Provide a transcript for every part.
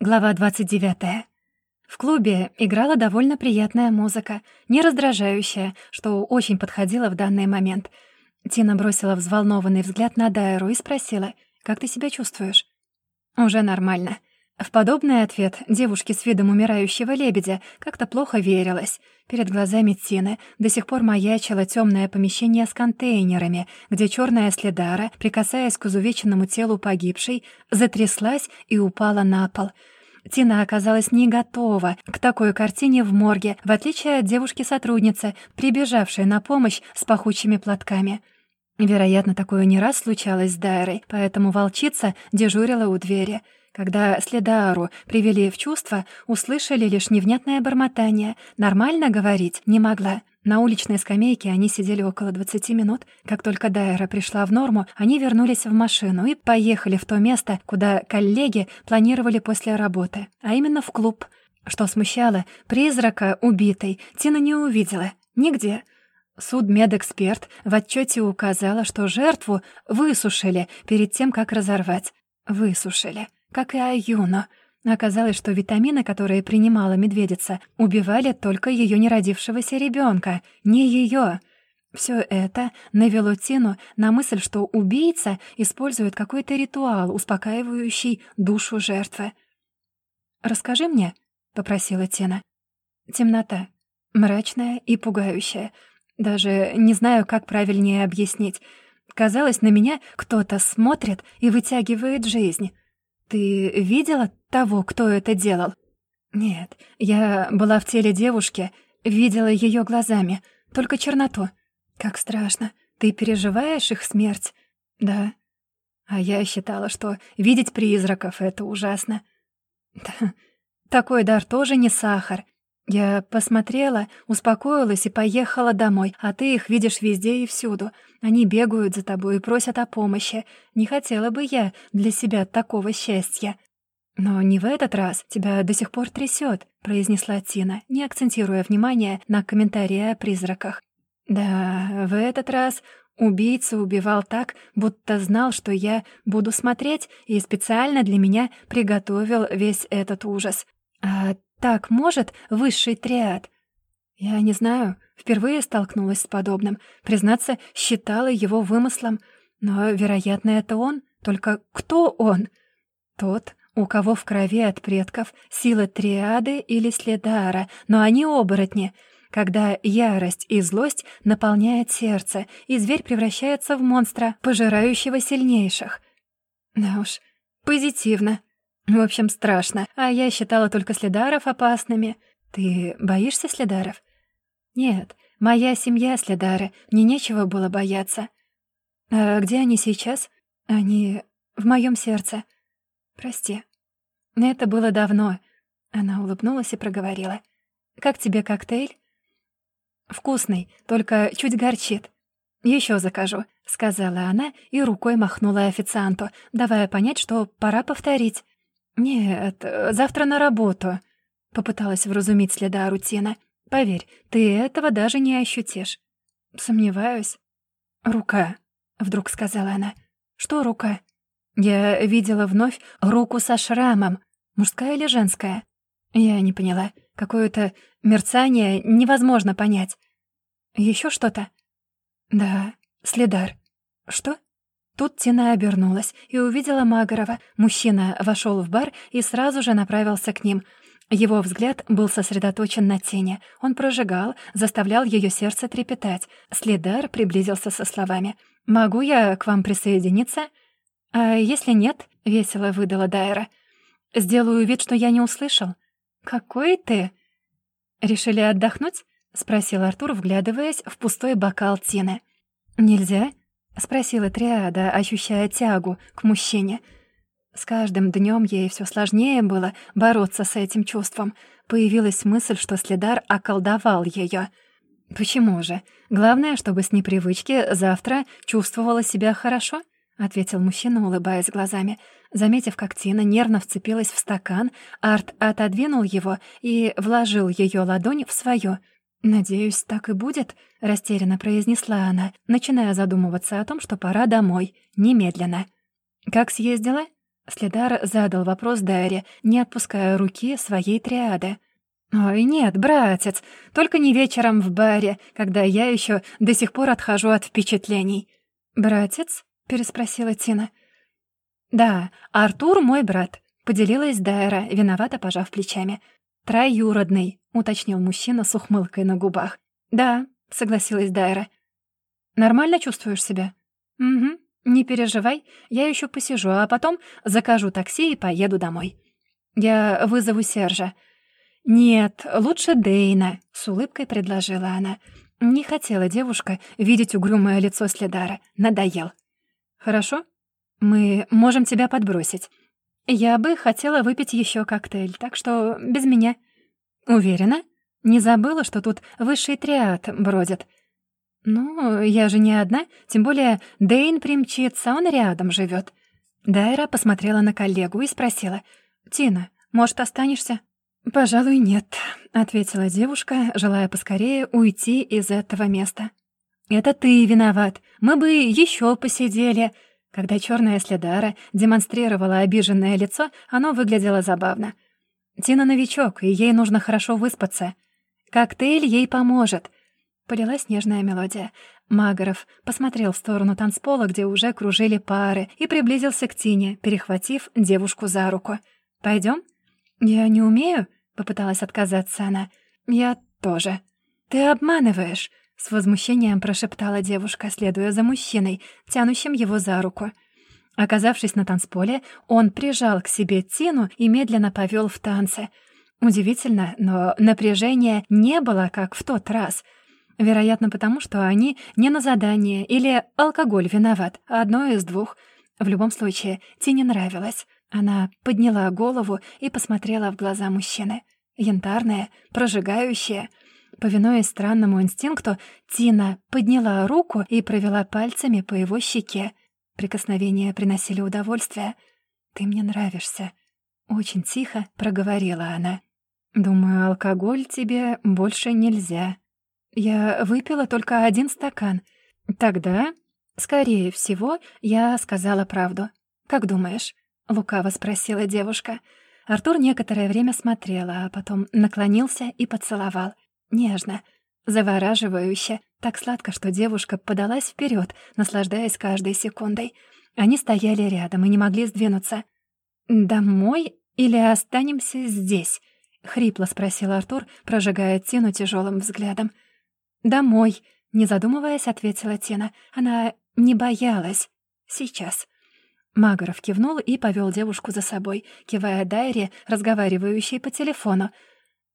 Глава 29. В клубе играла довольно приятная музыка, не раздражающая, что очень подходило в данный момент. Тина бросила взволнованный взгляд на Дайру и спросила, «Как ты себя чувствуешь?» «Уже нормально». В подобный ответ девушке с видом умирающего лебедя как-то плохо верилось. Перед глазами Тины до сих пор маячило темное помещение с контейнерами, где черная следара, прикасаясь к изувеченному телу погибшей, затряслась и упала на пол. Тина оказалась не готова к такой картине в морге, в отличие от девушки-сотрудницы, прибежавшей на помощь с пахучими платками. Вероятно, такое не раз случалось с Дайрой, поэтому волчица дежурила у двери — когда Следару привели в чувство, услышали лишь невнятное бормотание. Нормально говорить не могла. На уличной скамейке они сидели около 20 минут. Как только Дайра пришла в норму, они вернулись в машину и поехали в то место, куда коллеги планировали после работы, а именно в клуб. Что смущало, призрака убитой Тина не увидела. Нигде. Судмедэксперт в отчете указала, что жертву высушили перед тем, как разорвать. Высушили как и Аюна. Оказалось, что витамины, которые принимала медведица, убивали только ее неродившегося ребенка, не ее. Все это навело Тину на мысль, что убийца использует какой-то ритуал, успокаивающий душу жертвы. «Расскажи мне», — попросила Тина. Темнота. Мрачная и пугающая. Даже не знаю, как правильнее объяснить. Казалось, на меня кто-то смотрит и вытягивает жизнь. «Ты видела того, кто это делал?» «Нет, я была в теле девушки, видела ее глазами, только черноту. Как страшно. Ты переживаешь их смерть?» «Да». А я считала, что видеть призраков — это ужасно. Да, такой дар тоже не сахар. Я посмотрела, успокоилась и поехала домой, а ты их видишь везде и всюду. Они бегают за тобой и просят о помощи. Не хотела бы я для себя такого счастья. «Но не в этот раз. Тебя до сих пор трясет», — произнесла Тина, не акцентируя внимание на комментарии о призраках. «Да, в этот раз убийца убивал так, будто знал, что я буду смотреть, и специально для меня приготовил весь этот ужас. А так может высший триад? Я не знаю, впервые столкнулась с подобным. Признаться, считала его вымыслом. Но, вероятно, это он. Только кто он? Тот, у кого в крови от предков сила триады или следара, но они оборотни. Когда ярость и злость наполняют сердце, и зверь превращается в монстра, пожирающего сильнейших. Да уж, позитивно. В общем, страшно. А я считала только следаров опасными. Ты боишься следаров? Нет, моя семья следары. Мне нечего было бояться. А где они сейчас? Они в моем сердце. Прости. Это было давно. Она улыбнулась и проговорила. Как тебе коктейль? Вкусный, только чуть горчит. Еще закажу, сказала она и рукой махнула официанту, давая понять, что пора повторить. «Нет, завтра на работу», — попыталась вразумить следа Рутина. «Поверь, ты этого даже не ощутишь». «Сомневаюсь». «Рука», — вдруг сказала она. «Что рука?» «Я видела вновь руку со шрамом. Мужская или женская?» Я не поняла. Какое-то мерцание невозможно понять. Еще что-то?» «Да, следар». «Что?» Тут Тина обернулась и увидела Магорова. Мужчина вошел в бар и сразу же направился к ним. Его взгляд был сосредоточен на тени. Он прожигал, заставлял ее сердце трепетать. Следар приблизился со словами. «Могу я к вам присоединиться?» «А если нет?» — весело выдала Дайра. «Сделаю вид, что я не услышал». «Какой ты?» «Решили отдохнуть?» — спросил Артур, вглядываясь в пустой бокал Тины. «Нельзя?» — спросила Триада, ощущая тягу к мужчине. С каждым днем ей все сложнее было бороться с этим чувством. Появилась мысль, что Следар околдовал ее. «Почему же? Главное, чтобы с непривычки завтра чувствовала себя хорошо?» — ответил мужчина, улыбаясь глазами. Заметив, как Тина нервно вцепилась в стакан, Арт отодвинул его и вложил ее ладонь в свою — «Надеюсь, так и будет», — растерянно произнесла она, начиная задумываться о том, что пора домой, немедленно. «Как съездила?» Следар задал вопрос Дайре, не отпуская руки своей триады. «Ой, нет, братец, только не вечером в баре, когда я еще до сих пор отхожу от впечатлений». «Братец?» — переспросила Тина. «Да, Артур мой брат», — поделилась Дайра, виновато пожав плечами. «Троюродный», — уточнил мужчина с ухмылкой на губах. «Да», — согласилась Дайра. «Нормально чувствуешь себя?» «Угу. Не переживай, я еще посижу, а потом закажу такси и поеду домой. Я вызову Сержа». «Нет, лучше Дейна», — с улыбкой предложила она. Не хотела девушка видеть угрюмое лицо Следара. Надоел. «Хорошо? Мы можем тебя подбросить. Я бы хотела выпить еще коктейль, так что без меня». «Уверена? Не забыла, что тут высший триад бродит?» «Ну, я же не одна, тем более Дейн примчится, он рядом живет. Дайра посмотрела на коллегу и спросила. «Тина, может, останешься?» «Пожалуй, нет», — ответила девушка, желая поскорее уйти из этого места. «Это ты виноват. Мы бы еще посидели». Когда черная следара демонстрировала обиженное лицо, оно выглядело забавно. Тина новичок, и ей нужно хорошо выспаться. Коктейль ей поможет. Полилась нежная мелодия. Магоров посмотрел в сторону танцпола, где уже кружили пары, и приблизился к Тине, перехватив девушку за руку. «Пойдем?» «Я не умею», — попыталась отказаться она. «Я тоже». «Ты обманываешь», — с возмущением прошептала девушка, следуя за мужчиной, тянущим его за руку. Оказавшись на танцполе, он прижал к себе Тину и медленно повел в танце. Удивительно, но напряжения не было, как в тот раз — Вероятно, потому что они не на задание или алкоголь виноват, одно из двух. В любом случае, Тине нравилось. Она подняла голову и посмотрела в глаза мужчины. Янтарные, прожигающие. Повинуясь странному инстинкту, Тина подняла руку и провела пальцами по его щеке. Прикосновения приносили удовольствие. «Ты мне нравишься», — очень тихо проговорила она. «Думаю, алкоголь тебе больше нельзя», я выпила только один стакан. Тогда, скорее всего, я сказала правду. Как думаешь? Лукаво спросила девушка. Артур некоторое время смотрел, а потом наклонился и поцеловал. Нежно, завораживающе, так сладко, что девушка подалась вперед, наслаждаясь каждой секундой. Они стояли рядом и не могли сдвинуться. «Домой или останемся здесь?» — хрипло спросил Артур, прожигая Тину тяжелым взглядом. «Домой», — не задумываясь, ответила Тина. Она не боялась. Сейчас. Магоров кивнул и повел девушку за собой, кивая Дайре, разговаривающей по телефону.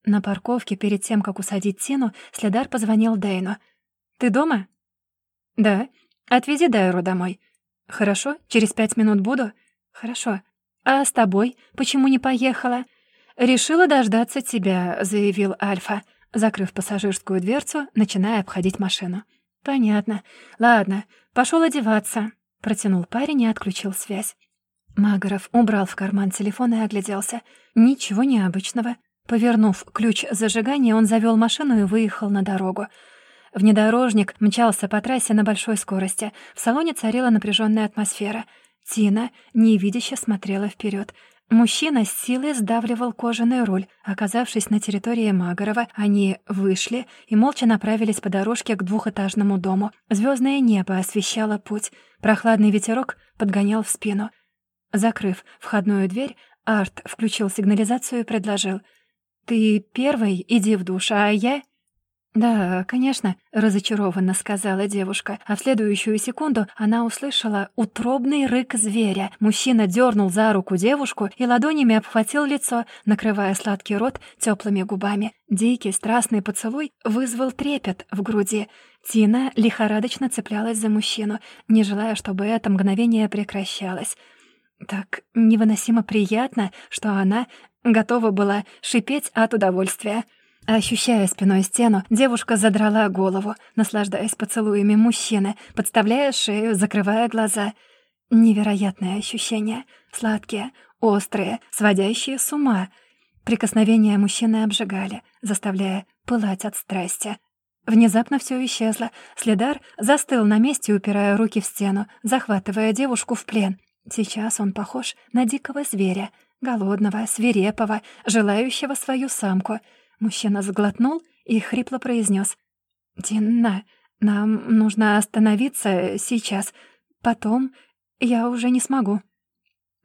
На парковке перед тем, как усадить Тину, следар позвонил Дейну. «Ты дома?» «Да. Отвези Дайру домой». «Хорошо. Через пять минут буду?» «Хорошо. А с тобой? Почему не поехала?» «Решила дождаться тебя», — заявил Альфа закрыв пассажирскую дверцу, начиная обходить машину. «Понятно. Ладно, пошел одеваться», — протянул парень и отключил связь. Магоров убрал в карман телефон и огляделся. Ничего необычного. Повернув ключ зажигания, он завел машину и выехал на дорогу. Внедорожник мчался по трассе на большой скорости. В салоне царила напряженная атмосфера. Тина невидяще смотрела вперед. Мужчина с силой сдавливал кожаный руль. Оказавшись на территории Магорова, они вышли и молча направились по дорожке к двухэтажному дому. Звездное небо освещало путь. Прохладный ветерок подгонял в спину. Закрыв входную дверь, Арт включил сигнализацию и предложил. «Ты первый, иди в душ, а я...» «Да, конечно», — разочарованно сказала девушка, а в следующую секунду она услышала утробный рык зверя. Мужчина дернул за руку девушку и ладонями обхватил лицо, накрывая сладкий рот теплыми губами. Дикий страстный поцелуй вызвал трепет в груди. Тина лихорадочно цеплялась за мужчину, не желая, чтобы это мгновение прекращалось. Так невыносимо приятно, что она готова была шипеть от удовольствия. Ощущая спиной стену, девушка задрала голову, наслаждаясь поцелуями мужчины, подставляя шею, закрывая глаза. Невероятное ощущение. Сладкие, острые, сводящие с ума. Прикосновения мужчины обжигали, заставляя пылать от страсти. Внезапно все исчезло. Следар застыл на месте, упирая руки в стену, захватывая девушку в плен. Сейчас он похож на дикого зверя, голодного, свирепого, желающего свою самку. Мужчина сглотнул и хрипло произнес: «Динна, нам нужно остановиться сейчас. Потом я уже не смогу».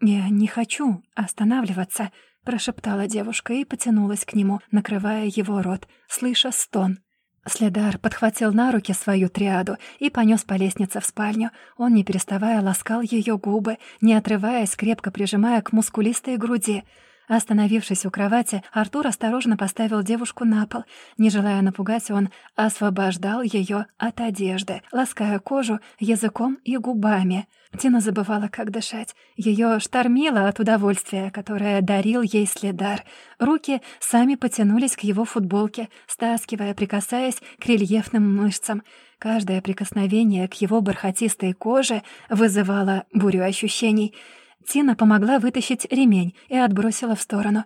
«Я не хочу останавливаться», — прошептала девушка и потянулась к нему, накрывая его рот, слыша стон. Следар подхватил на руки свою триаду и понёс по лестнице в спальню. Он, не переставая, ласкал её губы, не отрываясь, крепко прижимая к мускулистой груди — Остановившись у кровати, Артур осторожно поставил девушку на пол. Не желая напугать, он освобождал ее от одежды, лаская кожу языком и губами. Тина забывала, как дышать. Ее штормило от удовольствия, которое дарил ей следар. Руки сами потянулись к его футболке, стаскивая, прикасаясь к рельефным мышцам. Каждое прикосновение к его бархатистой коже вызывало бурю ощущений — Тина помогла вытащить ремень и отбросила в сторону.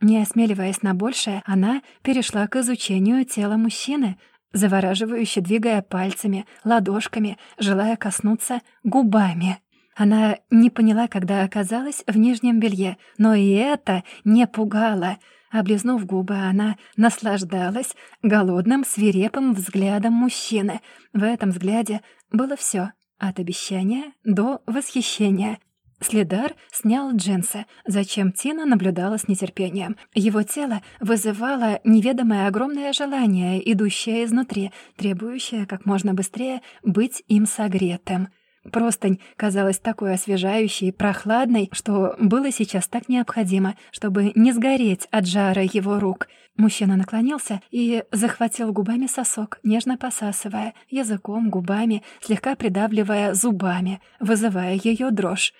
Не осмеливаясь на большее, она перешла к изучению тела мужчины, завораживающе двигая пальцами, ладошками, желая коснуться губами. Она не поняла, когда оказалась в нижнем белье, но и это не пугало. Облизнув губы, она наслаждалась голодным, свирепым взглядом мужчины. В этом взгляде было все от обещания до восхищения. Следар снял джинсы, зачем Тина наблюдала с нетерпением. Его тело вызывало неведомое огромное желание, идущее изнутри, требующее как можно быстрее быть им согретым. Простынь казалась такой освежающей прохладной, что было сейчас так необходимо, чтобы не сгореть от жара его рук. Мужчина наклонился и захватил губами сосок, нежно посасывая, языком, губами, слегка придавливая зубами, вызывая ее дрожь.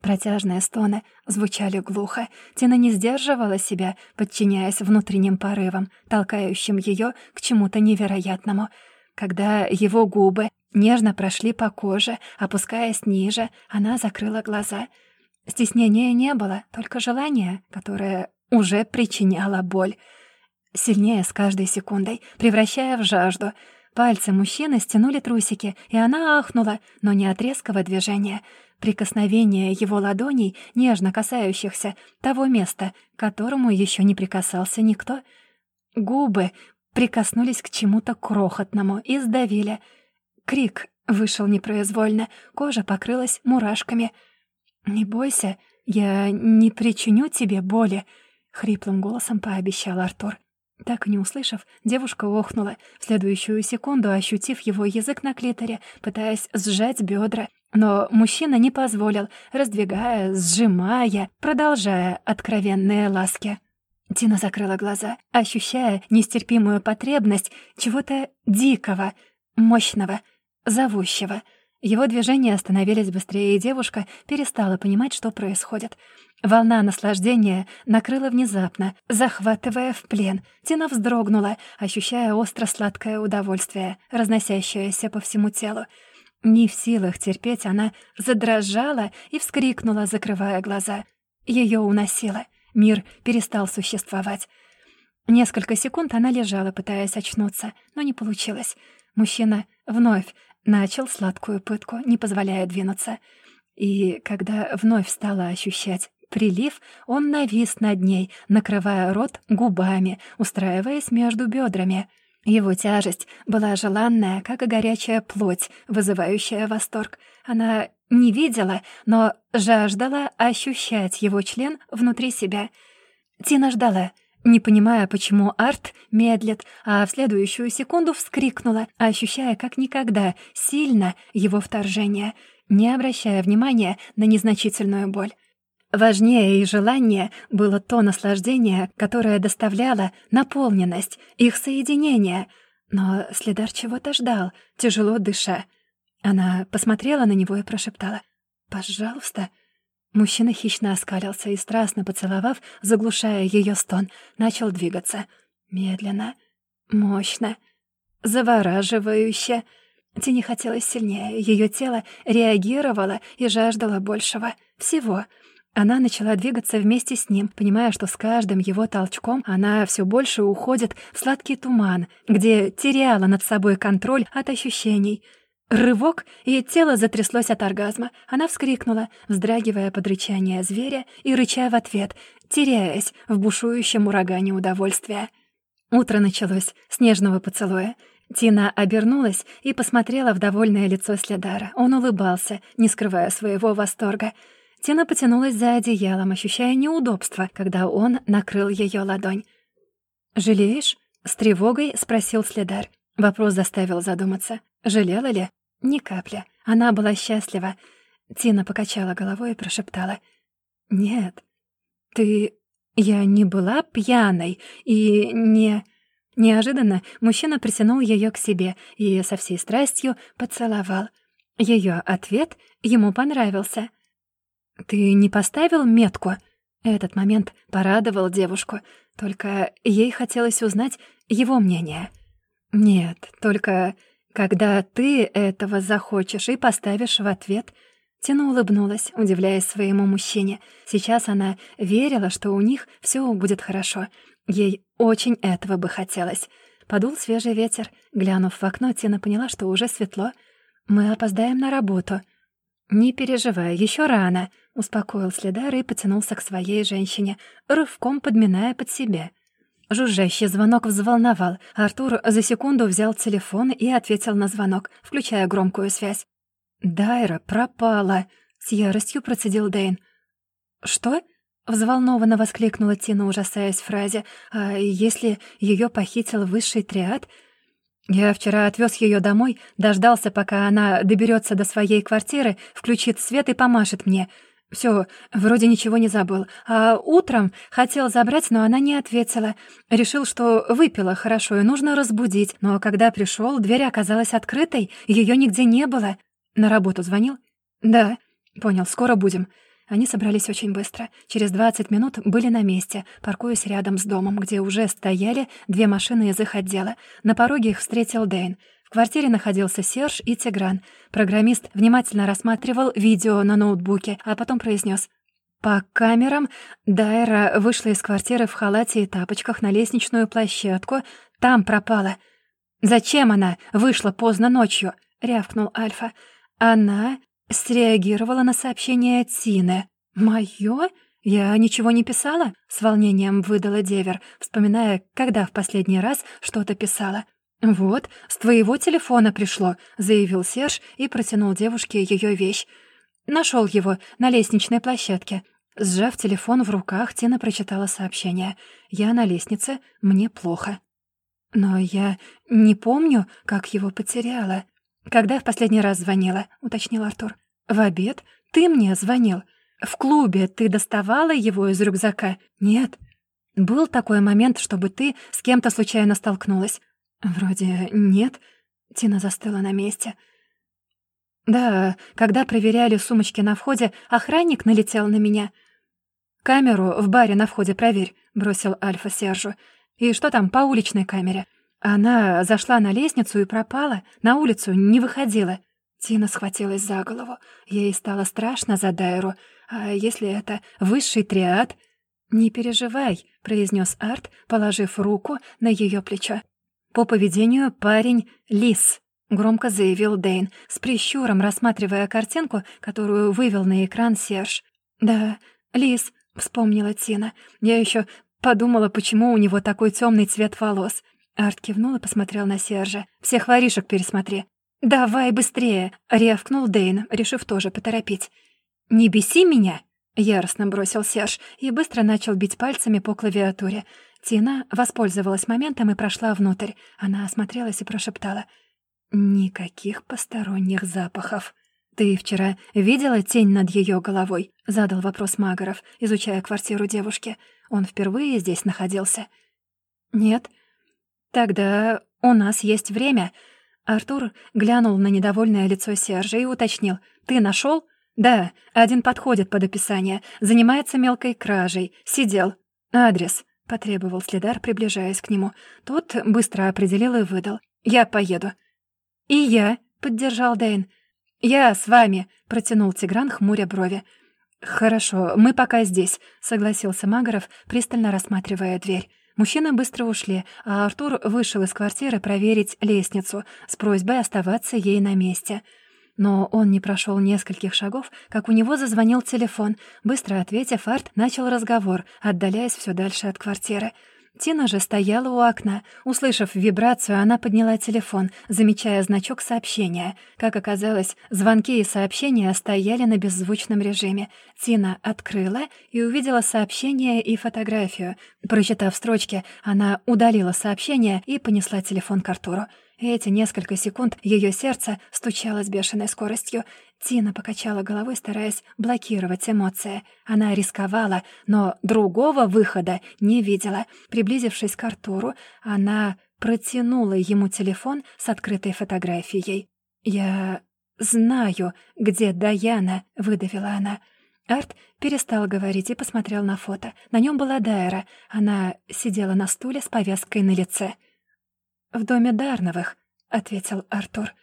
Протяжные стоны звучали глухо. Тина не сдерживала себя, подчиняясь внутренним порывам, толкающим ее к чему-то невероятному. Когда его губы нежно прошли по коже, опускаясь ниже, она закрыла глаза. Стеснения не было, только желание, которое уже причиняло боль. Сильнее с каждой секундой, превращая в жажду. Пальцы мужчины стянули трусики, и она ахнула, но не от резкого движения — Прикосновение его ладоней, нежно касающихся того места, к которому еще не прикасался никто. Губы прикоснулись к чему-то крохотному и сдавили. Крик вышел непроизвольно, кожа покрылась мурашками. «Не бойся, я не причиню тебе боли», — хриплым голосом пообещал Артур. Так не услышав, девушка охнула, в следующую секунду ощутив его язык на клиторе, пытаясь сжать бедра. Но мужчина не позволил, раздвигая, сжимая, продолжая откровенные ласки. Тина закрыла глаза, ощущая нестерпимую потребность чего-то дикого, мощного, зовущего. Его движения остановились быстрее, и девушка перестала понимать, что происходит. Волна наслаждения накрыла внезапно, захватывая в плен. Тина вздрогнула, ощущая остро-сладкое удовольствие, разносящееся по всему телу. Не в силах терпеть, она задрожала и вскрикнула, закрывая глаза. Ее уносило. Мир перестал существовать. Несколько секунд она лежала, пытаясь очнуться, но не получилось. Мужчина вновь начал сладкую пытку, не позволяя двинуться. И когда вновь стала ощущать прилив, он навис над ней, накрывая рот губами, устраиваясь между бедрами — его тяжесть была желанная, как и горячая плоть, вызывающая восторг. Она не видела, но жаждала ощущать его член внутри себя. Тина ждала, не понимая, почему Арт медлит, а в следующую секунду вскрикнула, ощущая как никогда сильно его вторжение, не обращая внимания на незначительную боль. Важнее и желание было то наслаждение, которое доставляло наполненность, их соединение. Но следар чего-то ждал, тяжело дыша. Она посмотрела на него и прошептала «Пожалуйста». Мужчина хищно оскалился и, страстно поцеловав, заглушая ее стон, начал двигаться. Медленно, мощно, завораживающе. Тени хотелось сильнее, ее тело реагировало и жаждало большего. Всего — она начала двигаться вместе с ним, понимая, что с каждым его толчком она все больше уходит в сладкий туман, где теряла над собой контроль от ощущений. Рывок, и тело затряслось от оргазма. Она вскрикнула, вздрагивая под рычание зверя и рыча в ответ, теряясь в бушующем урагане удовольствия. Утро началось с нежного поцелуя. Тина обернулась и посмотрела в довольное лицо Следара. Он улыбался, не скрывая своего восторга. Тина потянулась за одеялом, ощущая неудобство, когда он накрыл ее ладонь. «Жалеешь?» — с тревогой спросил Следар. Вопрос заставил задуматься. Жалела ли? Ни капли. Она была счастлива. Тина покачала головой и прошептала. «Нет, ты... Я не была пьяной и не...» Неожиданно мужчина притянул ее к себе и со всей страстью поцеловал. Ее ответ ему понравился. «Ты не поставил метку?» Этот момент порадовал девушку, только ей хотелось узнать его мнение. «Нет, только когда ты этого захочешь и поставишь в ответ...» Тина улыбнулась, удивляясь своему мужчине. Сейчас она верила, что у них все будет хорошо. Ей очень этого бы хотелось. Подул свежий ветер. Глянув в окно, Тина поняла, что уже светло. «Мы опоздаем на работу». «Не переживай, еще рано», — успокоил Следар и потянулся к своей женщине, рывком подминая под себя. Жужжащий звонок взволновал. Артур за секунду взял телефон и ответил на звонок, включая громкую связь. «Дайра пропала», — с яростью процедил Дэйн. «Что?» — взволнованно воскликнула Тина, ужасаясь фразе. «А если ее похитил высший триад?» «Я вчера отвез ее домой, дождался, пока она доберется до своей квартиры, включит свет и помашет мне. Все, вроде ничего не забыл. А утром хотел забрать, но она не ответила. Решил, что выпила хорошо и нужно разбудить. Но когда пришел, дверь оказалась открытой, ее нигде не было. На работу звонил? Да. Понял, скоро будем. Они собрались очень быстро. Через 20 минут были на месте, паркуясь рядом с домом, где уже стояли две машины из их отдела. На пороге их встретил Дэйн. В квартире находился Серж и Тигран. Программист внимательно рассматривал видео на ноутбуке, а потом произнес: «По камерам Дайра вышла из квартиры в халате и тапочках на лестничную площадку. Там пропала». «Зачем она вышла поздно ночью?» — рявкнул Альфа. «Она среагировала на сообщение Тины. Моё? Я ничего не писала?» — с волнением выдала Девер, вспоминая, когда в последний раз что-то писала. «Вот, с твоего телефона пришло», — заявил Серж и протянул девушке ее вещь. Нашел его на лестничной площадке. Сжав телефон в руках, Тина прочитала сообщение. «Я на лестнице, мне плохо». «Но я не помню, как его потеряла». «Когда в последний раз звонила?» — уточнил Артур. «В обед? Ты мне звонил. В клубе ты доставала его из рюкзака?» «Нет». «Был такой момент, чтобы ты с кем-то случайно столкнулась?» «Вроде нет». Тина застыла на месте. «Да, когда проверяли сумочки на входе, охранник налетел на меня». «Камеру в баре на входе проверь», — бросил Альфа Сержу. «И что там по уличной камере?» Она зашла на лестницу и пропала, на улицу не выходила. Тина схватилась за голову. Ей стало страшно за Дайру. А если это высший триад? «Не переживай», — произнес Арт, положив руку на ее плечо. «По поведению парень — лис», — громко заявил Дейн, с прищуром рассматривая картинку, которую вывел на экран Серж. «Да, лис», — вспомнила Тина. «Я еще подумала, почему у него такой темный цвет волос». Арт кивнул и посмотрел на Сержа. «Всех воришек пересмотри». «Давай быстрее!» — рявкнул Дейн, решив тоже поторопить. «Не беси меня!» — яростно бросил Серж и быстро начал бить пальцами по клавиатуре. Тина воспользовалась моментом и прошла внутрь. Она осмотрелась и прошептала. «Никаких посторонних запахов». «Ты вчера видела тень над ее головой?» — задал вопрос Магаров, изучая квартиру девушки. Он впервые здесь находился. «Нет». «Тогда у нас есть время». Артур глянул на недовольное лицо Сержа и уточнил. «Ты нашел? «Да, один подходит под описание. Занимается мелкой кражей. Сидел. Адрес». — потребовал следар, приближаясь к нему. Тот быстро определил и выдал. «Я поеду». «И я», — поддержал Дэйн. «Я с вами», — протянул Тигран, хмуря брови. «Хорошо, мы пока здесь», — согласился Магаров, пристально рассматривая дверь. Мужчины быстро ушли, а Артур вышел из квартиры проверить лестницу с просьбой оставаться ей на месте. Но он не прошел нескольких шагов, как у него зазвонил телефон. Быстро ответив, Арт начал разговор, отдаляясь все дальше от квартиры. Тина же стояла у окна. Услышав вибрацию, она подняла телефон, замечая значок сообщения. Как оказалось, звонки и сообщения стояли на беззвучном режиме. Тина открыла и увидела сообщение и фотографию. Прочитав строчки, она удалила сообщение и понесла телефон к Артуру. Эти несколько секунд ее сердце стучало с бешеной скоростью. Тина покачала головой, стараясь блокировать эмоции. Она рисковала, но другого выхода не видела. Приблизившись к Артуру, она протянула ему телефон с открытой фотографией. «Я знаю, где Даяна», — выдавила она. Арт перестал говорить и посмотрел на фото. На нем была Дайра. Она сидела на стуле с повязкой на лице. «В доме Дарновых», — ответил Артур.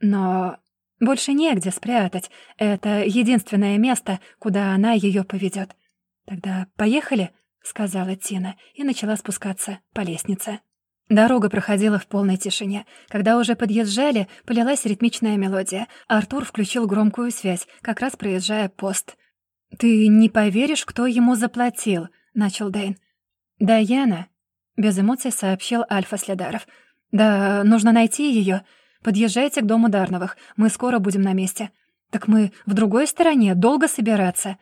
«Но больше негде спрятать. Это единственное место, куда она ее поведет. «Тогда поехали», — сказала Тина и начала спускаться по лестнице. Дорога проходила в полной тишине. Когда уже подъезжали, полилась ритмичная мелодия. Артур включил громкую связь, как раз проезжая пост. «Ты не поверишь, кто ему заплатил», — начал Дэйн. «Даяна», — без эмоций сообщил Альфа Следаров. «Да, нужно найти ее. Подъезжайте к дому Дарновых. Мы скоро будем на месте». «Так мы в другой стороне. Долго собираться».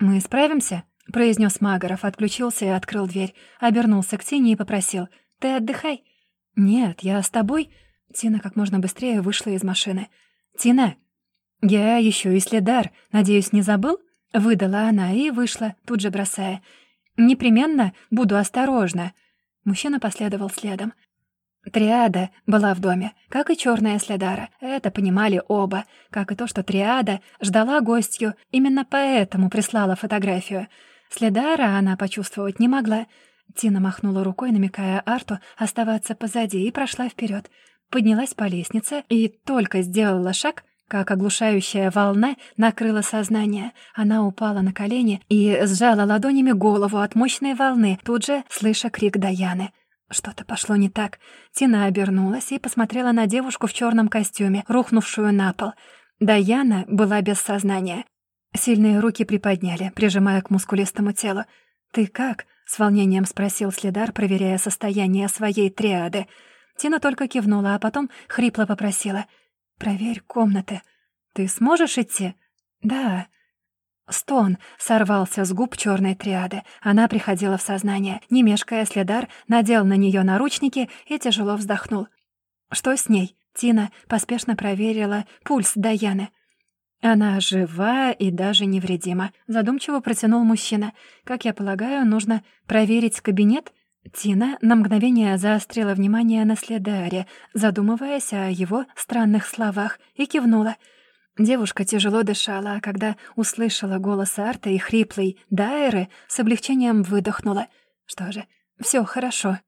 «Мы справимся?» — произнес Магаров, отключился и открыл дверь. Обернулся к Тине и попросил. «Ты отдыхай». «Нет, я с тобой». Тина как можно быстрее вышла из машины. «Тина, я еще и следар. Надеюсь, не забыл?» Выдала она и вышла, тут же бросая. «Непременно буду осторожна». Мужчина последовал следом. Триада была в доме, как и черная следара. Это понимали оба, как и то, что Триада ждала гостью, именно поэтому прислала фотографию. Следара она почувствовать не могла. Тина махнула рукой, намекая Арту оставаться позади, и прошла вперед. Поднялась по лестнице и только сделала шаг, как оглушающая волна накрыла сознание. Она упала на колени и сжала ладонями голову от мощной волны, тут же слыша крик Даяны — что-то пошло не так. Тина обернулась и посмотрела на девушку в черном костюме, рухнувшую на пол. Даяна была без сознания. Сильные руки приподняли, прижимая к мускулистому телу. «Ты как?» — с волнением спросил следар, проверяя состояние своей триады. Тина только кивнула, а потом хрипло попросила. «Проверь комнаты. Ты сможешь идти?» «Да», Стон сорвался с губ черной триады. Она приходила в сознание. Не мешкая, следар надел на нее наручники и тяжело вздохнул. «Что с ней?» Тина поспешно проверила пульс Даяны. «Она жива и даже невредима», — задумчиво протянул мужчина. «Как я полагаю, нужно проверить кабинет?» Тина на мгновение заострила внимание на следаре, задумываясь о его странных словах, и кивнула — Девушка тяжело дышала, а когда услышала голос Арта и хриплый Дайры, с облегчением выдохнула. Что же, все хорошо.